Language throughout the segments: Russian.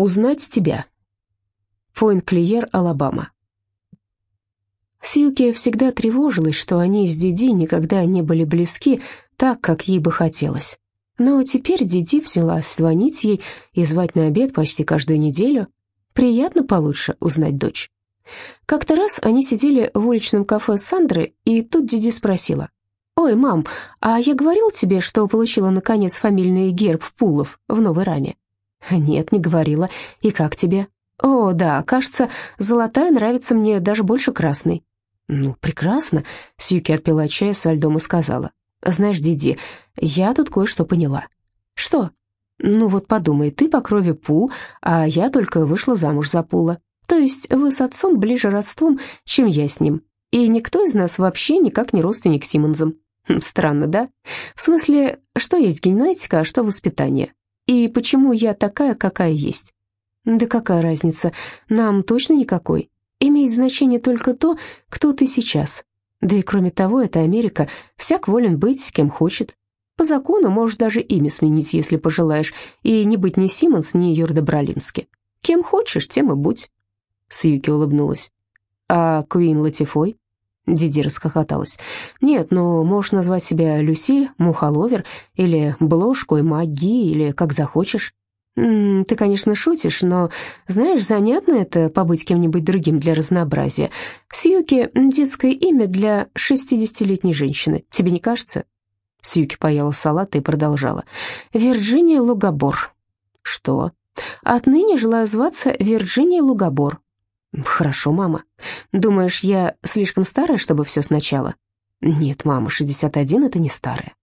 Узнать тебя. Пойнт-Клиер, Алабама. Сьюки всегда тревожилась, что они с Диди никогда не были близки так, как ей бы хотелось. Но теперь Диди взялась звонить ей и звать на обед почти каждую неделю. Приятно получше узнать дочь. Как-то раз они сидели в уличном кафе с Сандрой, и тут Диди спросила. «Ой, мам, а я говорил тебе, что получила, наконец, фамильный герб Пулов в новой раме?» «Нет, не говорила. И как тебе?» «О, да, кажется, золотая нравится мне даже больше красной». «Ну, прекрасно», — Сьюки отпила чая со льдом и сказала. «Знаешь, Диди, я тут кое-что поняла». «Что?» «Ну вот подумай, ты по крови Пул, а я только вышла замуж за Пула. То есть вы с отцом ближе родством, чем я с ним. И никто из нас вообще никак не родственник Симмонсом. Хм, странно, да? В смысле, что есть генетика, а что воспитание? И почему я такая, какая есть?» «Да какая разница? Нам точно никакой. Имеет значение только то, кто ты сейчас. Да и кроме того, это Америка, всяк волен быть кем хочет. По закону можешь даже имя сменить, если пожелаешь, и не быть ни Симмонс, ни Юрда Бролински. Кем хочешь, тем и будь». Сьюки улыбнулась. «А Куин Латифой?» Диди расхохоталась. «Нет, но можешь назвать себя Люси, Мухоловер, или Бложкой, Маги, или как захочешь. «Ты, конечно, шутишь, но, знаешь, занятно это побыть кем-нибудь другим для разнообразия. Сьюки — детское имя для шестидесятилетней женщины, тебе не кажется?» Сьюки поела салат и продолжала. «Вирджиния Лугабор». «Что?» «Отныне желаю зваться Вирджиния Лугабор». «Хорошо, мама. Думаешь, я слишком старая, чтобы все сначала?» «Нет, мама, 61 — это не старая.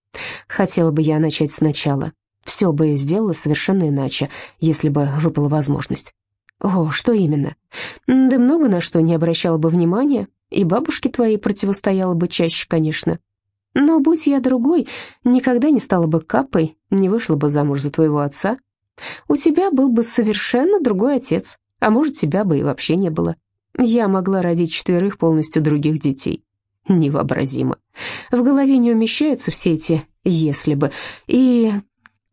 Хотела бы я начать сначала. Все бы сделала совершенно иначе, если бы выпала возможность. О, что именно? Да много на что не обращала бы внимания, и бабушке твоей противостояла бы чаще, конечно. Но будь я другой, никогда не стала бы капой, не вышла бы замуж за твоего отца. У тебя был бы совершенно другой отец, а может, тебя бы и вообще не было. Я могла родить четверых полностью других детей. Невообразимо. В голове не умещаются все эти «если бы», и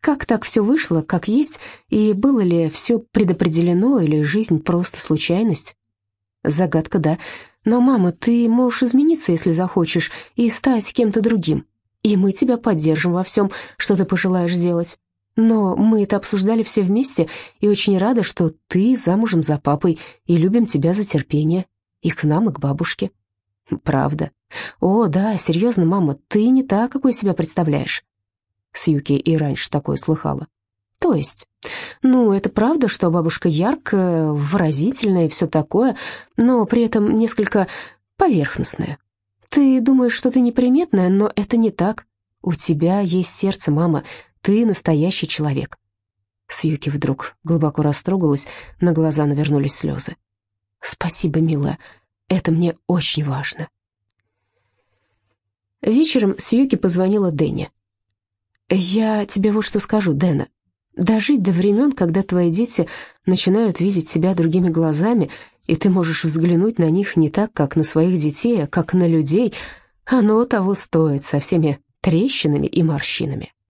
как так все вышло, как есть, и было ли все предопределено, или жизнь просто случайность? Загадка, да. Но, мама, ты можешь измениться, если захочешь, и стать кем-то другим. И мы тебя поддержим во всем, что ты пожелаешь сделать. Но мы это обсуждали все вместе, и очень рада, что ты замужем за папой, и любим тебя за терпение. И к нам, и к бабушке. Правда. О, да, серьезно, мама, ты не так, какой себя представляешь. Сьюки и раньше такое слыхала. То есть, ну, это правда, что бабушка яркая, выразительная и все такое, но при этом несколько поверхностная. Ты думаешь, что ты неприметная, но это не так. У тебя есть сердце, мама, ты настоящий человек. Сьюки вдруг глубоко растрогалась, на глаза навернулись слезы. «Спасибо, милая, это мне очень важно». Вечером Сьюки позвонила Дэнни. «Я тебе вот что скажу, Дэна. Дожить до времен, когда твои дети начинают видеть себя другими глазами, и ты можешь взглянуть на них не так, как на своих детей, а как на людей, оно того стоит со всеми трещинами и морщинами.